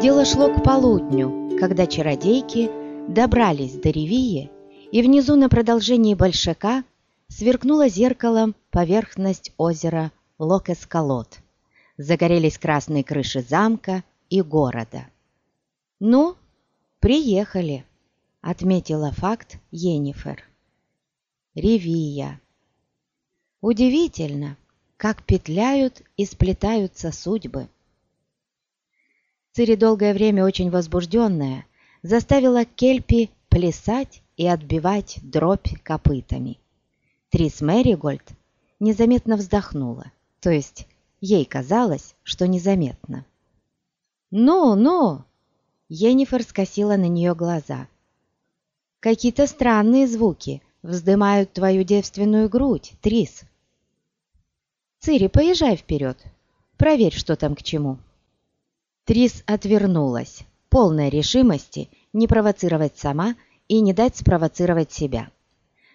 Дело шло к полудню, когда чародейки добрались до Ревии, и внизу на продолжении большака сверкнуло зеркалом поверхность озера Лок-Эскалот. Загорелись красные крыши замка и города. «Ну, приехали», — отметила факт Енифер. Ревия. Удивительно, как петляют и сплетаются судьбы. Цири, долгое время очень возбужденная, заставила Кельпи плясать и отбивать дробь копытами. Трис Мэригольд незаметно вздохнула, то есть ей казалось, что незаметно. «Ну, ну!» Енифер скосила на нее глаза. «Какие-то странные звуки вздымают твою девственную грудь, Трис!» «Цири, поезжай вперед, проверь, что там к чему!» Трис отвернулась, полной решимости не провоцировать сама и не дать спровоцировать себя.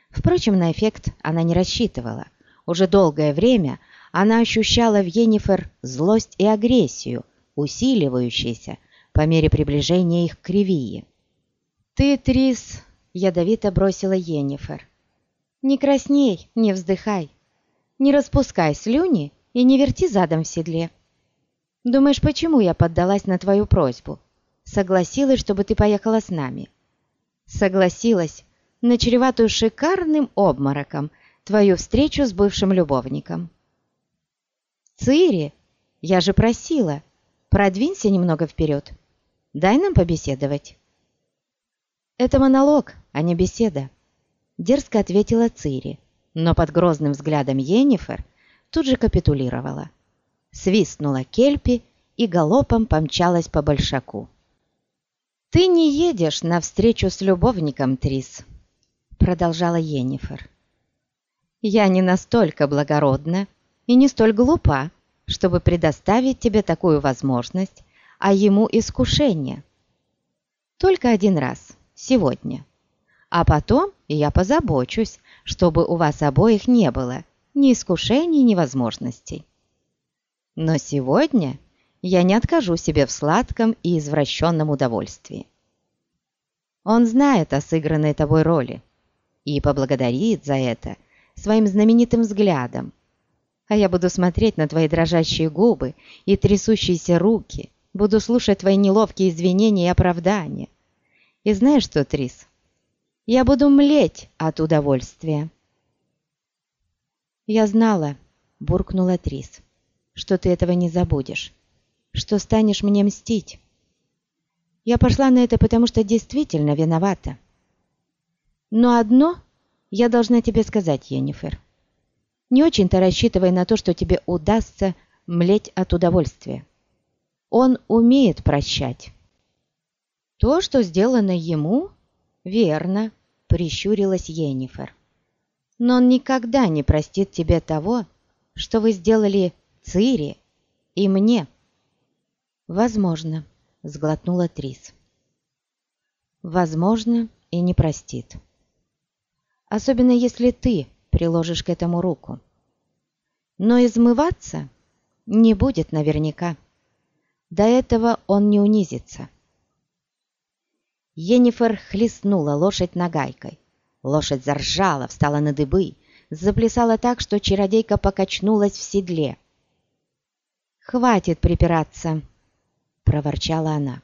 Впрочем, на эффект она не рассчитывала. Уже долгое время она ощущала в Енифер злость и агрессию, усиливающиеся по мере приближения их к Кривии. «Ты, Трис!» — ядовито бросила Енифер. «Не красней, не вздыхай, не распускай слюни и не верти задом в седле. Думаешь, почему я поддалась на твою просьбу? Согласилась, чтобы ты поехала с нами. Согласилась на чреватую шикарным обмороком твою встречу с бывшим любовником. Цири, я же просила, продвинься немного вперед. Дай нам побеседовать. Это монолог, а не беседа. Дерзко ответила Цири, но под грозным взглядом Енифер тут же капитулировала свистнула кельпи и галопом помчалась по большаку. «Ты не едешь навстречу с любовником, Трис», — продолжала Енифер. «Я не настолько благородна и не столь глупа, чтобы предоставить тебе такую возможность, а ему искушение. Только один раз, сегодня. А потом я позабочусь, чтобы у вас обоих не было ни искушений, ни возможностей. Но сегодня я не откажу себе в сладком и извращенном удовольствии. Он знает о сыгранной тобой роли и поблагодарит за это своим знаменитым взглядом. А я буду смотреть на твои дрожащие губы и трясущиеся руки, буду слушать твои неловкие извинения и оправдания. И знаешь что, Трис, я буду млеть от удовольствия. Я знала, буркнула Трис что ты этого не забудешь, что станешь мне мстить. Я пошла на это, потому что действительно виновата. Но одно я должна тебе сказать, Енифер. Не очень-то рассчитывай на то, что тебе удастся млеть от удовольствия. Он умеет прощать. То, что сделано ему, верно, прищурилась Енифер. Но он никогда не простит тебе того, что вы сделали Цири и мне. Возможно, сглотнула Трис. Возможно, и не простит. Особенно если ты приложишь к этому руку. Но измываться не будет наверняка. До этого он не унизится. Енифер хлестнула лошадь нагайкой. Лошадь заржала, встала на дыбы, заплясала так, что чародейка покачнулась в седле. «Хватит припираться!» — проворчала она.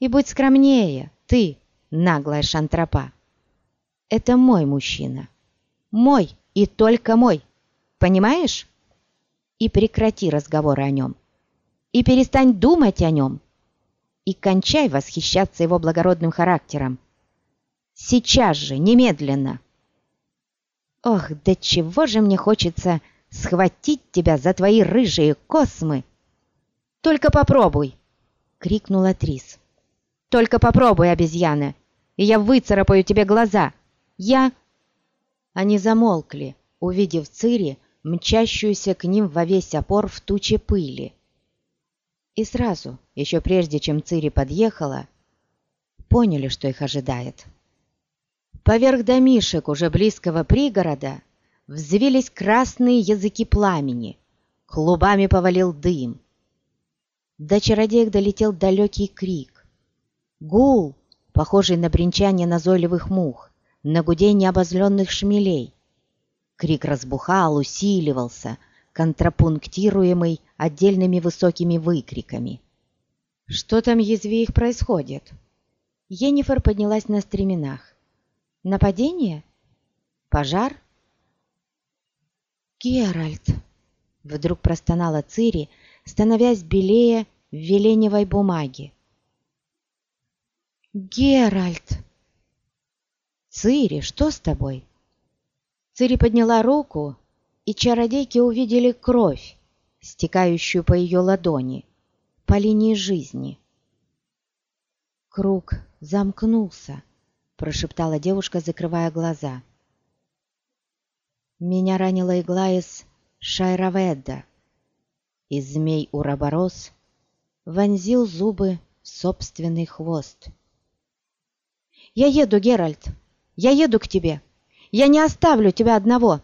«И будь скромнее, ты, наглая шантропа! Это мой мужчина. Мой и только мой. Понимаешь? И прекрати разговоры о нем. И перестань думать о нем. И кончай восхищаться его благородным характером. Сейчас же, немедленно!» «Ох, да чего же мне хочется схватить тебя за твои рыжие космы!» «Только попробуй!» — крикнула Трис. «Только попробуй, обезьяна, и я выцарапаю тебе глаза! Я...» Они замолкли, увидев Цири, мчащуюся к ним во весь опор в туче пыли. И сразу, еще прежде чем Цири подъехала, поняли, что их ожидает. Поверх домишек уже близкого пригорода взвились красные языки пламени, клубами повалил дым. До чародеек долетел далекий крик. Гул, похожий на бренчание назойливых мух, на гудение обозленных шмелей. Крик разбухал, усиливался, контрапунктируемый отдельными высокими выкриками. «Что там, язви их, происходит?» Енифер поднялась на стременах. «Нападение? Пожар?» «Геральт!» — вдруг простонала Цири, становясь белее в веленевой бумаге. «Геральт!» «Цири, что с тобой?» Цири подняла руку, и чародейки увидели кровь, стекающую по ее ладони, по линии жизни. «Круг замкнулся», — прошептала девушка, закрывая глаза. «Меня ранила игла из Шайраведда, и змей Ураборос вонзил зубы в собственный хвост. «Я еду, Геральт! Я еду к тебе! Я не оставлю тебя одного!»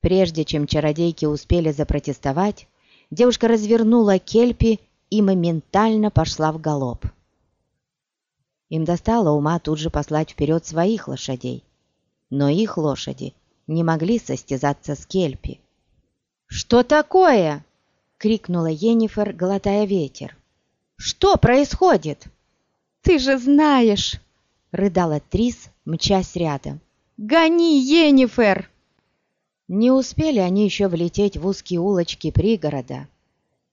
Прежде чем чародейки успели запротестовать, девушка развернула кельпи и моментально пошла в галоп. Им достало ума тут же послать вперед своих лошадей, но их лошади не могли состязаться с кельпи. «Что такое?» — крикнула Енифер, глотая ветер. «Что происходит?» «Ты же знаешь!» — рыдала Трис, мчась рядом. «Гони, Енифер!» Не успели они еще влететь в узкие улочки пригорода,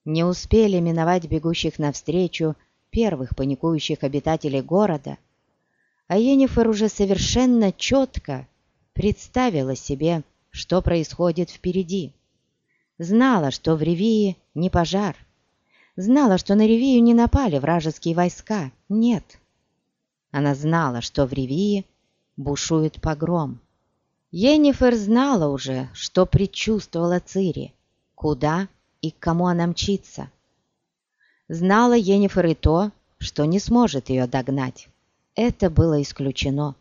не успели миновать бегущих навстречу первых паникующих обитателей города, а Енифер уже совершенно четко представила себе, что происходит впереди. Знала, что в Ревии не пожар. Знала, что на Ревию не напали вражеские войска. Нет. Она знала, что в Ревии бушует погром. Енифер знала уже, что предчувствовала Цири, куда и к кому она мчится. Знала Енифер и то, что не сможет ее догнать. Это было исключено.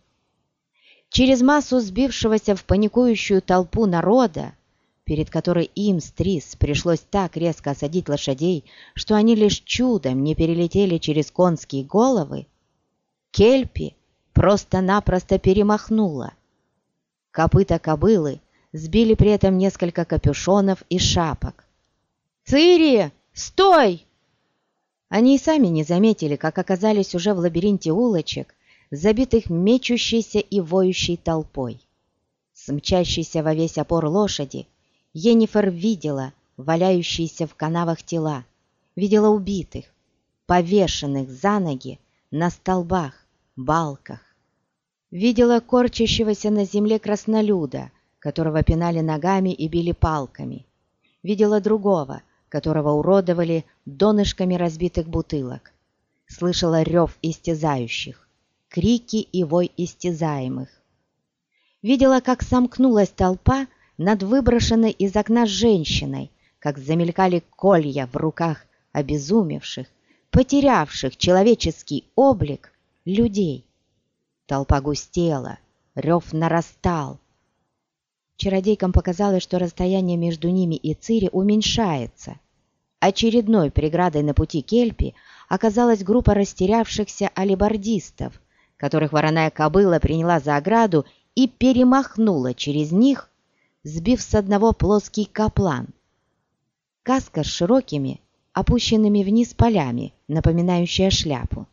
Через массу сбившегося в паникующую толпу народа перед которой им, Стрис, пришлось так резко осадить лошадей, что они лишь чудом не перелетели через конские головы, Кельпи просто-напросто перемахнула. Копыта кобылы сбили при этом несколько капюшонов и шапок. «Цири, стой!» Они и сами не заметили, как оказались уже в лабиринте улочек, забитых мечущейся и воющей толпой. Смчащейся во весь опор лошади Енифер видела валяющиеся в канавах тела, видела убитых, повешенных за ноги на столбах, балках. Видела корчащегося на земле краснолюда, которого пинали ногами и били палками. Видела другого, которого уродовали донышками разбитых бутылок. Слышала рев истязающих, крики и вой истязаемых. Видела, как сомкнулась толпа над выброшенной из окна женщиной, как замелькали колья в руках обезумевших, потерявших человеческий облик людей. Толпа густела, рев нарастал. Чародейкам показалось, что расстояние между ними и Цири уменьшается. Очередной преградой на пути Кельпи оказалась группа растерявшихся алибардистов, которых вороная кобыла приняла за ограду и перемахнула через них сбив с одного плоский каплан. Каска с широкими, опущенными вниз полями, напоминающая шляпу.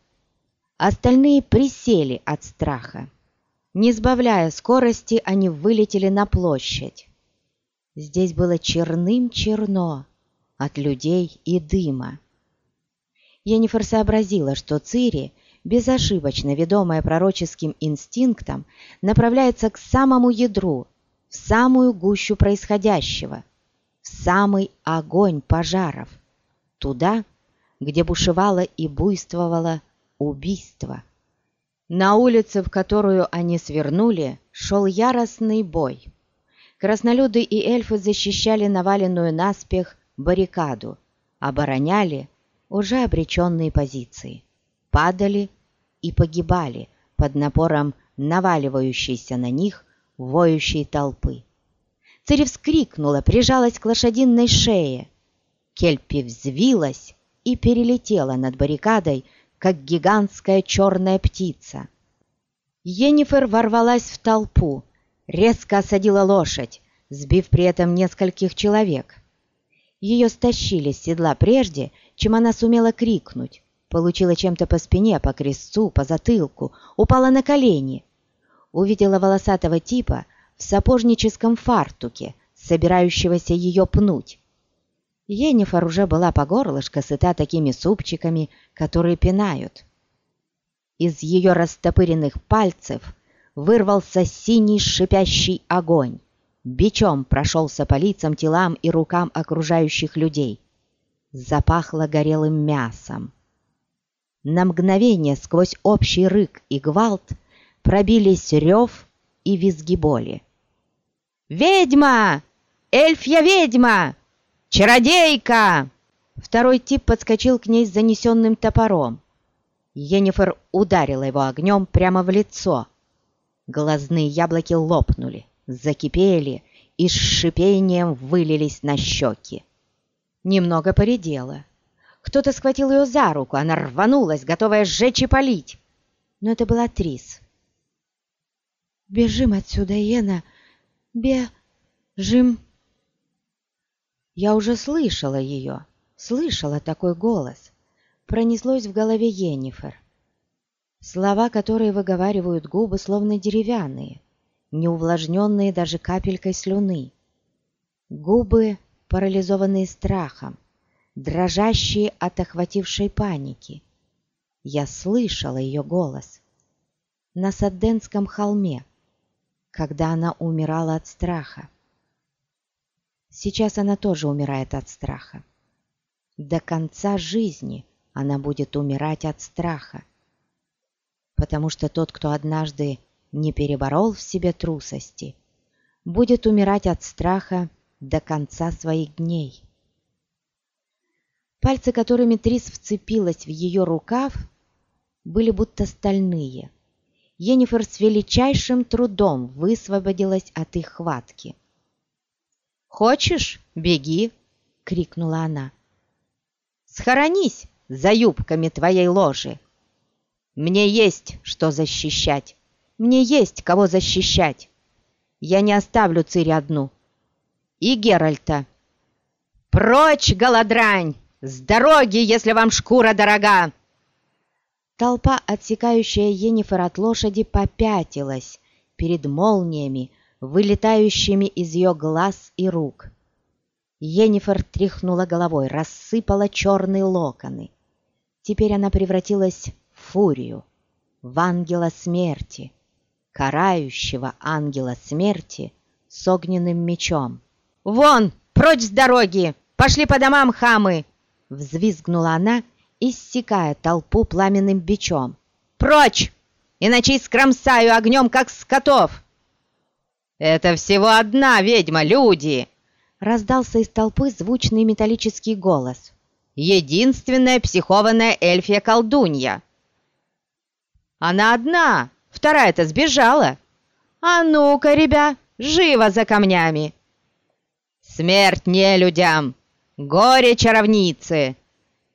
Остальные присели от страха. Не сбавляя скорости, они вылетели на площадь. Здесь было черным-черно от людей и дыма. Енифер сообразила, что Цири, безошибочно ведомая пророческим инстинктом, направляется к самому ядру в самую гущу происходящего, в самый огонь пожаров, туда, где бушевало и буйствовало убийство. На улице, в которую они свернули, шел яростный бой. Краснолюды и эльфы защищали наваленную наспех баррикаду, обороняли уже обреченные позиции, падали и погибали под напором наваливающейся на них воющей толпы. Цири вскрикнула, прижалась к лошадиной шее. Кельпи взвилась и перелетела над баррикадой, как гигантская черная птица. Енифер ворвалась в толпу, резко осадила лошадь, сбив при этом нескольких человек. Ее стащили с седла прежде, чем она сумела крикнуть. Получила чем-то по спине, по крестцу, по затылку, упала на колени. Увидела волосатого типа в сапожническом фартуке, собирающегося ее пнуть. Енифор уже была по горлышко сыта такими супчиками, которые пинают. Из ее растопыренных пальцев вырвался синий шипящий огонь. Бичом прошелся по лицам, телам и рукам окружающих людей. Запахло горелым мясом. На мгновение сквозь общий рык и гвалт пробились рев и визги боли. «Ведьма! Эльфья ведьма! Чародейка!» Второй тип подскочил к ней с занесенным топором. Енифер ударила его огнем прямо в лицо. Глазные яблоки лопнули, закипели и с шипением вылились на щеки. Немного поредела. Кто-то схватил ее за руку, она рванулась, готовая сжечь и полить. Но это была Трис. «Бежим отсюда, Ена! Бежим!» Я уже слышала ее, слышала такой голос. Пронеслось в голове Енифер. Слова, которые выговаривают губы, словно деревянные, не увлажненные даже капелькой слюны. Губы, парализованные страхом, дрожащие от охватившей паники. Я слышала ее голос. На Садденском холме, когда она умирала от страха. Сейчас она тоже умирает от страха. До конца жизни она будет умирать от страха. Потому что тот, кто однажды не переборол в себе трусости, будет умирать от страха до конца своих дней. Пальцы, которыми Трис вцепилась в ее рукав, были будто стальные. Енифер с величайшим трудом высвободилась от их хватки. «Хочешь, беги!» — крикнула она. «Схоронись за юбками твоей ложи! Мне есть что защищать! Мне есть кого защищать! Я не оставлю Цири одну! И Геральта!» «Прочь, голодрань! С дороги, если вам шкура дорога!» Толпа, отсекающая Енифер от лошади, попятилась перед молниями, вылетающими из ее глаз и рук. Енифер тряхнула головой, рассыпала черные локоны. Теперь она превратилась в фурию, в ангела смерти, карающего ангела смерти с огненным мечом. «Вон, прочь с дороги! Пошли по домам, хамы!» Взвизгнула она, иссекая толпу пламенным бичом. «Прочь! Иначе скромсаю огнем, как скотов!» «Это всего одна ведьма, люди!» Раздался из толпы звучный металлический голос. «Единственная психованная эльфия-колдунья!» «Она одна! Вторая-то сбежала!» «А ну-ка, ребя, живо за камнями!» «Смерть не людям! Горе чаровницы!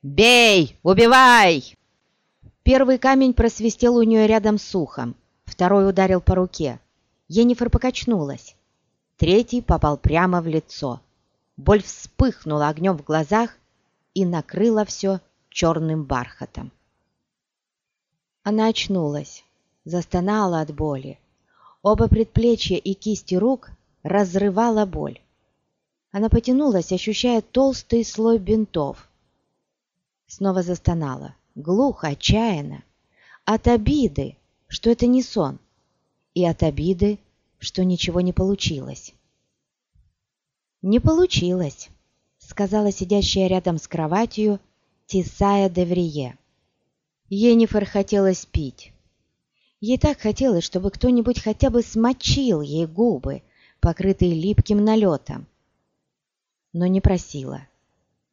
Бей! Убивай!» Первый камень просвистел у нее рядом с ухом, второй ударил по руке. Енифер покачнулась. Третий попал прямо в лицо. Боль вспыхнула огнем в глазах и накрыла все черным бархатом. Она очнулась, застонала от боли. Оба предплечья и кисти рук разрывала боль. Она потянулась, ощущая толстый слой бинтов. Снова застонала, глухо, отчаянно, от обиды, что это не сон и от обиды, что ничего не получилось. «Не получилось», — сказала сидящая рядом с кроватью Тисая Деврие. Енифер хотелось пить. Ей так хотелось, чтобы кто-нибудь хотя бы смочил ей губы, покрытые липким налетом. Но не просила.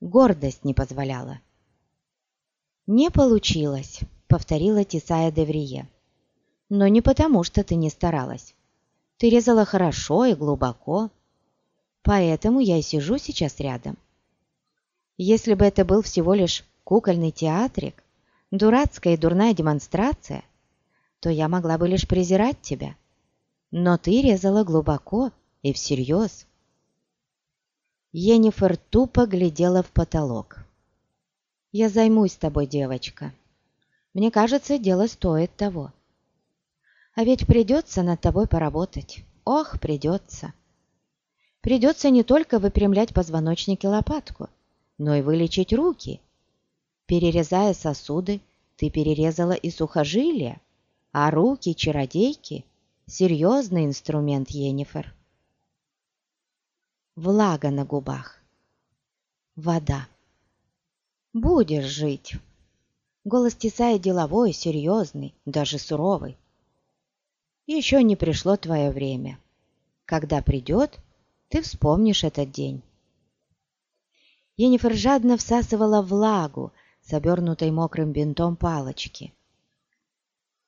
Гордость не позволяла. «Не получилось», — повторила Тисая Деврие но не потому, что ты не старалась. Ты резала хорошо и глубоко, поэтому я и сижу сейчас рядом. Если бы это был всего лишь кукольный театрик, дурацкая и дурная демонстрация, то я могла бы лишь презирать тебя. Но ты резала глубоко и всерьез. Енифер тупо глядела в потолок. «Я займусь тобой, девочка. Мне кажется, дело стоит того. А ведь придется над тобой поработать. Ох, придется. Придется не только выпрямлять позвоночник и лопатку, но и вылечить руки. Перерезая сосуды, ты перерезала и сухожилия, а руки чародейки — серьезный инструмент, Енифер влага на губах. Вода. «Будешь жить!» Голос Тесая деловой, серьезный, даже суровый. «Еще не пришло твое время. Когда придет, ты вспомнишь этот день». Енифер жадно всасывала влагу с обернутой мокрым бинтом палочки.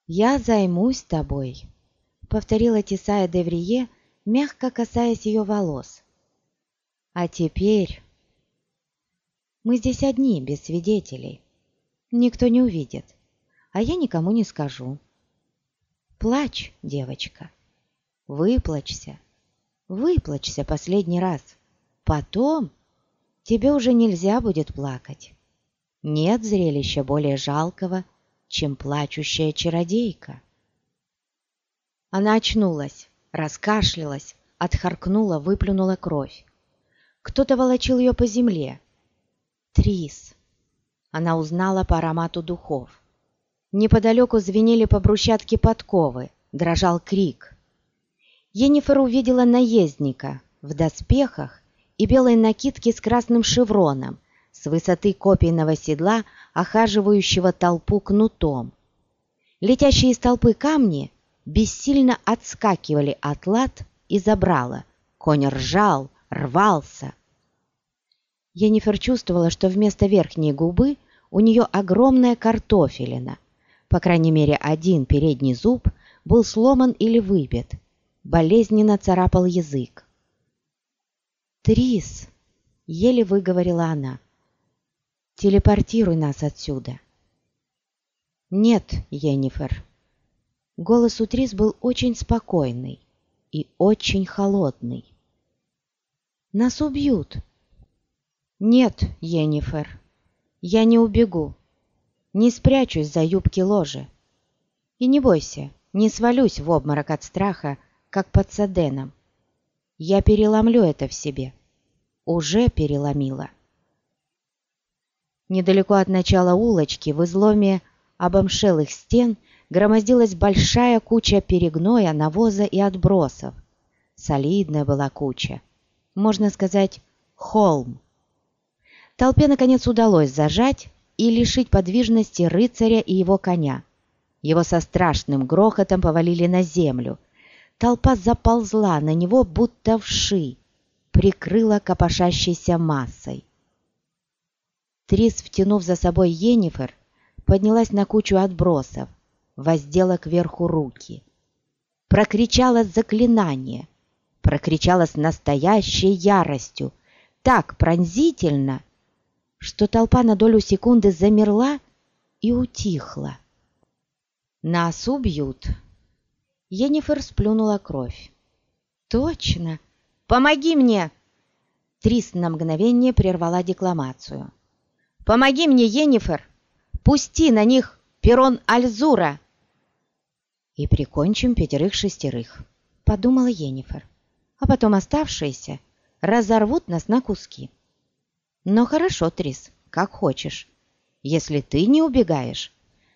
«Я займусь тобой», — повторила Тесая Деврие, мягко касаясь ее волос. А теперь... Мы здесь одни, без свидетелей. Никто не увидит, а я никому не скажу. Плачь, девочка. Выплачься. Выплачься последний раз. Потом тебе уже нельзя будет плакать. Нет зрелища более жалкого, чем плачущая чародейка. Она очнулась, раскашлялась, отхаркнула, выплюнула кровь. Кто-то волочил ее по земле. Трис. Она узнала по аромату духов. Неподалеку звенели по брусчатке подковы, дрожал крик. Енифер увидела наездника в доспехах и белой накидке с красным шевроном, с высоты копийного седла, охаживающего толпу кнутом. Летящие из толпы камни бессильно отскакивали от лад и забрала. Конь ржал, рвался. Енифер чувствовала, что вместо верхней губы у нее огромная картофелина. По крайней мере, один передний зуб был сломан или выбит. Болезненно царапал язык. «Трис!» — еле выговорила она. «Телепортируй нас отсюда!» «Нет, Енифер!» Голос у Трис был очень спокойный и очень холодный. Нас убьют!» «Нет, Енифер, я не убегу, не спрячусь за юбки ложи. И не бойся, не свалюсь в обморок от страха, как под Саденом. Я переломлю это в себе. Уже переломила». Недалеко от начала улочки, в изломе обомшелых стен, громоздилась большая куча перегноя, навоза и отбросов. Солидная была куча можно сказать, холм. Толпе, наконец, удалось зажать и лишить подвижности рыцаря и его коня. Его со страшным грохотом повалили на землю. Толпа заползла на него, будто вши, прикрыла копошащейся массой. Трис, втянув за собой Енифер, поднялась на кучу отбросов, воздела кверху руки. Прокричала заклинание — прокричала с настоящей яростью, так пронзительно, что толпа на долю секунды замерла и утихла. «Нас убьют!» Енифер сплюнула кровь. «Точно! Помоги мне!» Трис на мгновение прервала декламацию. «Помоги мне, Енифер! Пусти на них перон Альзура!» «И прикончим пятерых-шестерых», — подумала Енифер а потом оставшиеся разорвут нас на куски. Но хорошо, Трис, как хочешь. Если ты не убегаешь,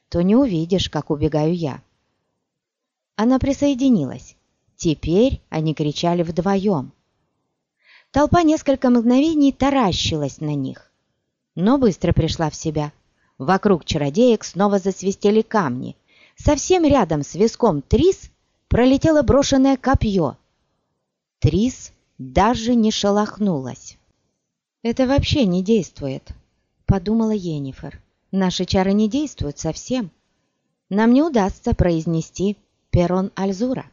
то не увидишь, как убегаю я. Она присоединилась. Теперь они кричали вдвоем. Толпа несколько мгновений таращилась на них, но быстро пришла в себя. Вокруг чародеек снова засвистели камни. Совсем рядом с виском Трис пролетело брошенное копье, Трис даже не шелохнулась. «Это вообще не действует», — подумала Енифер. «Наши чары не действуют совсем. Нам не удастся произнести перон Альзура.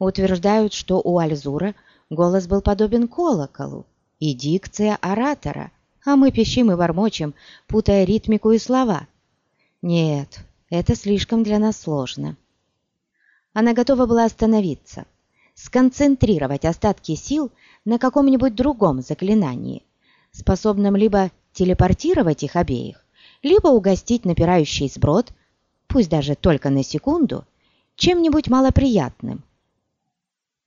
Утверждают, что у Альзура голос был подобен колоколу и дикция оратора, а мы пищим и бормочем, путая ритмику и слова. Нет, это слишком для нас сложно. Она готова была остановиться, сконцентрировать остатки сил на каком-нибудь другом заклинании, способном либо телепортировать их обеих, либо угостить напирающий сброд, пусть даже только на секунду, чем-нибудь малоприятным.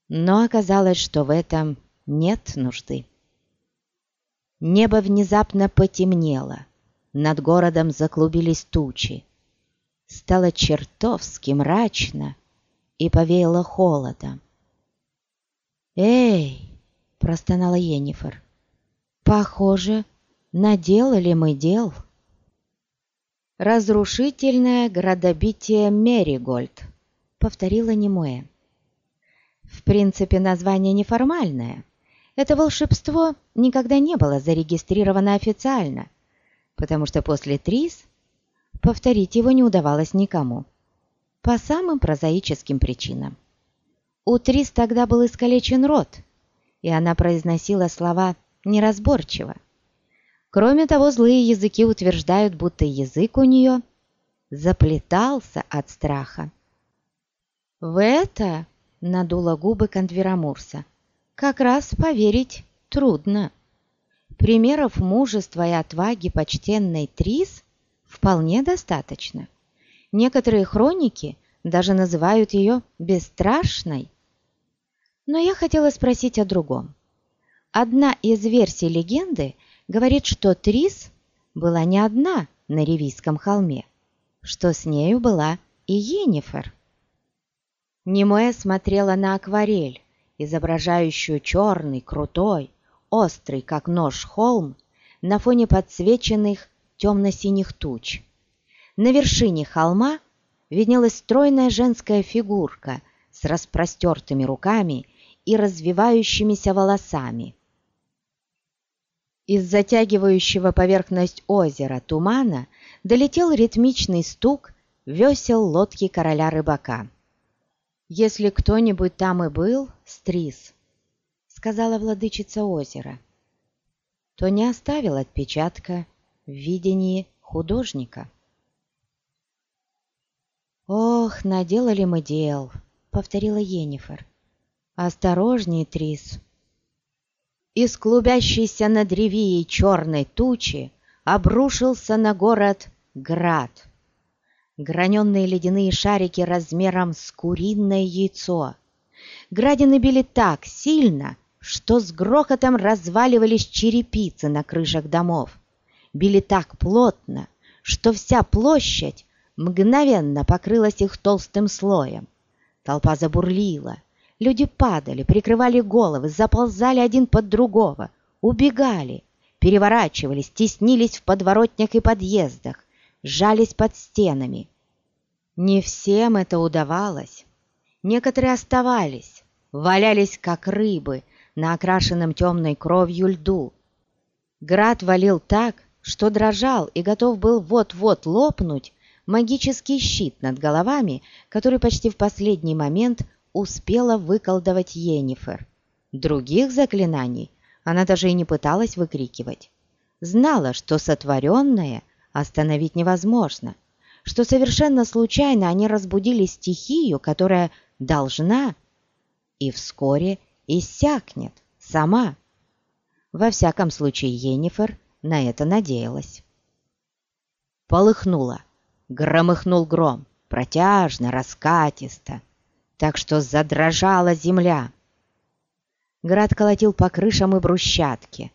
Но оказалось, что в этом нет нужды. Небо внезапно потемнело, над городом заклубились тучи. Стало чертовски мрачно и повеяло холодом. «Эй!» — простонала Енифер. «Похоже, наделали мы дел». «Разрушительное градобитие Меригольд», — повторила Немуэ. В принципе, название неформальное. Это волшебство никогда не было зарегистрировано официально, потому что после Трис повторить его не удавалось никому. По самым прозаическим причинам. У Трис тогда был искалечен рот, и она произносила слова неразборчиво. Кроме того, злые языки утверждают, будто язык у нее заплетался от страха. В это надула губы Кондверамурса. Как раз поверить трудно. Примеров мужества и отваги почтенной Трис вполне достаточно. Некоторые хроники даже называют ее бесстрашной. Но я хотела спросить о другом. Одна из версий легенды говорит, что Трис была не одна на Ревийском холме, что с нею была и Енифер. Немоя смотрела на акварель, изображающую черный, крутой, острый, как нож, холм на фоне подсвеченных темно-синих туч. На вершине холма виднелась стройная женская фигурка с распростертыми руками и развивающимися волосами. Из затягивающего поверхность озера тумана долетел ритмичный стук весел лодки короля-рыбака. «Если кто-нибудь там и был, Стрис», — сказала владычица озера, то не оставил отпечатка в видении художника. «Ох, наделали мы дел», — повторила Енифер. «Осторожней, Трис, из клубящейся над ревией черной тучи обрушился на город град. Граненные ледяные шарики размером с куриное яйцо. Градины били так сильно, что с грохотом разваливались черепицы на крышах домов. Били так плотно, что вся площадь мгновенно покрылась их толстым слоем. Толпа забурлила, Люди падали, прикрывали головы, заползали один под другого, убегали, переворачивались, теснились в подворотнях и подъездах, сжались под стенами. Не всем это удавалось. Некоторые оставались, валялись как рыбы на окрашенном темной кровью льду. Град валил так, что дрожал и готов был вот-вот лопнуть магический щит над головами, который почти в последний момент успела выколдовать Енифер. Других заклинаний она даже и не пыталась выкрикивать. Знала, что сотворенное остановить невозможно, что совершенно случайно они разбудили стихию, которая должна и вскоре иссякнет сама. Во всяком случае, Енифер на это надеялась. Полыхнуло, громыхнул гром, протяжно, раскатисто так что задрожала земля. Град колотил по крышам и брусчатке.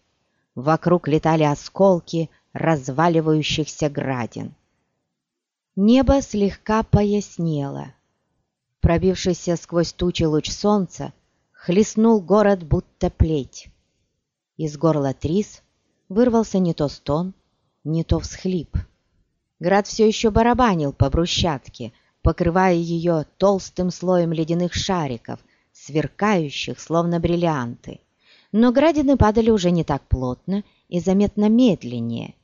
Вокруг летали осколки разваливающихся градин. Небо слегка пояснело. Пробившийся сквозь тучи луч солнца хлестнул город, будто плеть. Из горла Трис вырвался не то стон, не то всхлип. Град все еще барабанил по брусчатке, покрывая ее толстым слоем ледяных шариков, сверкающих, словно бриллианты. Но градины падали уже не так плотно и заметно медленнее.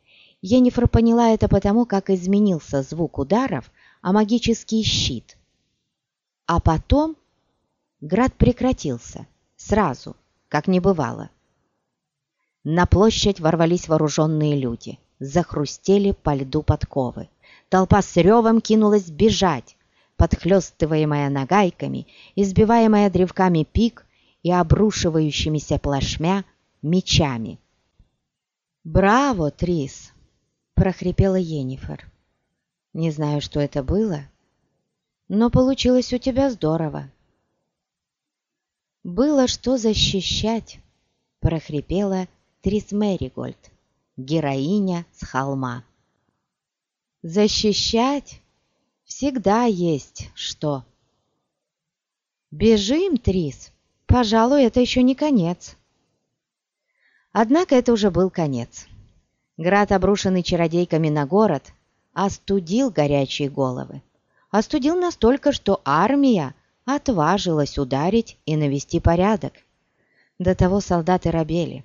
Енифер поняла это потому, как изменился звук ударов, а магический щит. А потом град прекратился, сразу, как не бывало. На площадь ворвались вооруженные люди, захрустели по льду подковы. Толпа с ревом кинулась бежать, подхлестываемая нагайками, избиваемая древками пик и обрушивающимися плашмя мечами. «Браво, Трис!» — прохрипела Енифер. «Не знаю, что это было, но получилось у тебя здорово». «Было что защищать», — прохрипела Трис Мэригольд, героиня с холма. «Защищать всегда есть что». «Бежим, Трис, пожалуй, это еще не конец». Однако это уже был конец. Град, обрушенный чародейками на город, остудил горячие головы. Остудил настолько, что армия отважилась ударить и навести порядок. До того солдаты робели.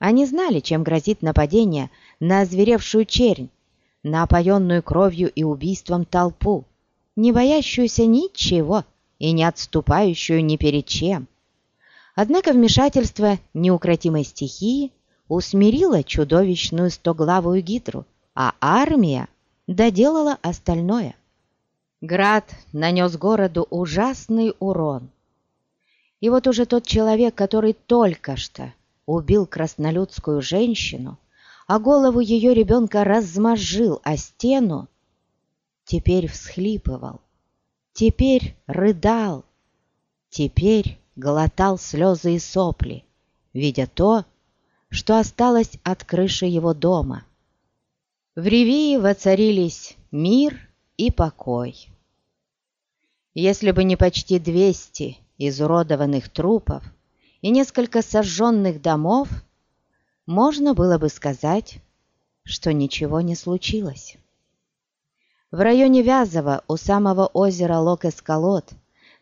Они знали, чем грозит нападение на озверевшую чернь, на опоенную кровью и убийством толпу, не боящуюся ничего и не отступающую ни перед чем. Однако вмешательство неукротимой стихии усмирило чудовищную стоглавую гидру, а армия доделала остальное. Град нанес городу ужасный урон. И вот уже тот человек, который только что убил краснолюдскую женщину, а голову ее ребенка размозжил о стену, теперь всхлипывал, теперь рыдал, теперь глотал слезы и сопли, видя то, что осталось от крыши его дома. В Ревии воцарились мир и покой. Если бы не почти двести изуродованных трупов и несколько сожженных домов, можно было бы сказать, что ничего не случилось. В районе Вязова у самого озера Лок-Эскалот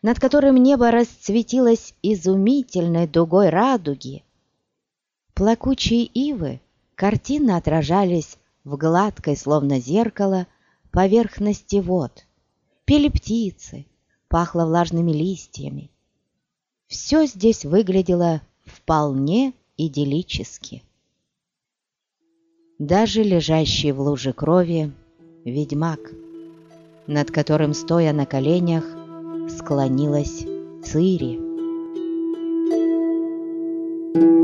над которым небо расцветилось изумительной дугой радуги. Плакучие ивы картинно отражались в гладкой, словно зеркало, поверхности вод. Пели птицы, пахло влажными листьями. Все здесь выглядело вполне идиллически. Даже лежащий в луже крови ведьмак, над которым, стоя на коленях, склонилась Цири. Thank you.